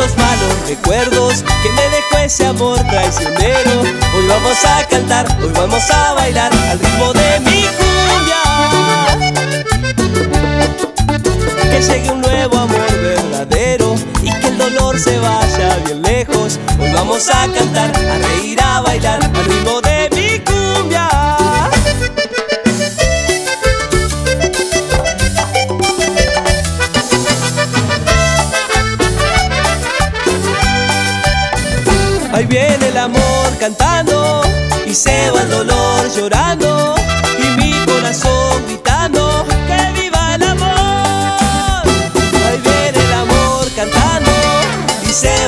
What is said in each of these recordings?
esos malos recuerdos que me dejó ese amor traicionero. Hoy vamos a cantar, hoy vamos a bailar al ritmo de mi cumbia. Que llegue un nuevo amor verdadero y que el dolor se vaya bien lejos. Hoy vamos a cantar, viene el amor cantando y se va el dolor llorando y mi corazón gritando que viva el amor. Ahí viene el amor cantando y se va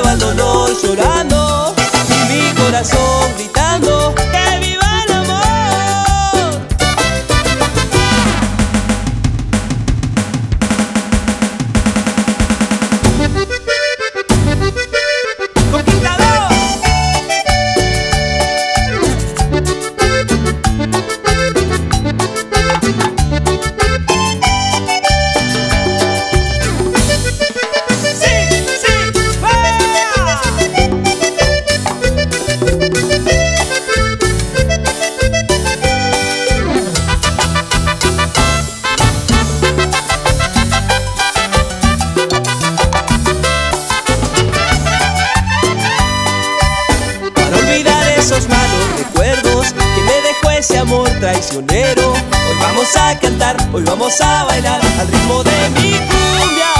amor traicionero. Hoy vamos a cantar, hoy vamos a bailar al ritmo de mi cumbia.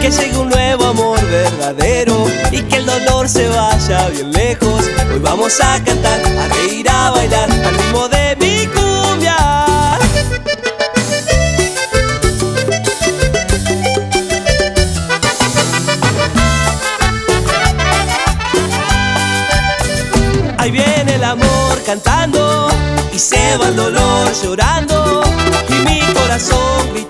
Que llegue un nuevo amor verdadero y que el dolor se vaya bien lejos. Hoy vamos a cantar, a reír, a bailar viene el amor cantando y se va el dolor llorando y mi corazón gritando.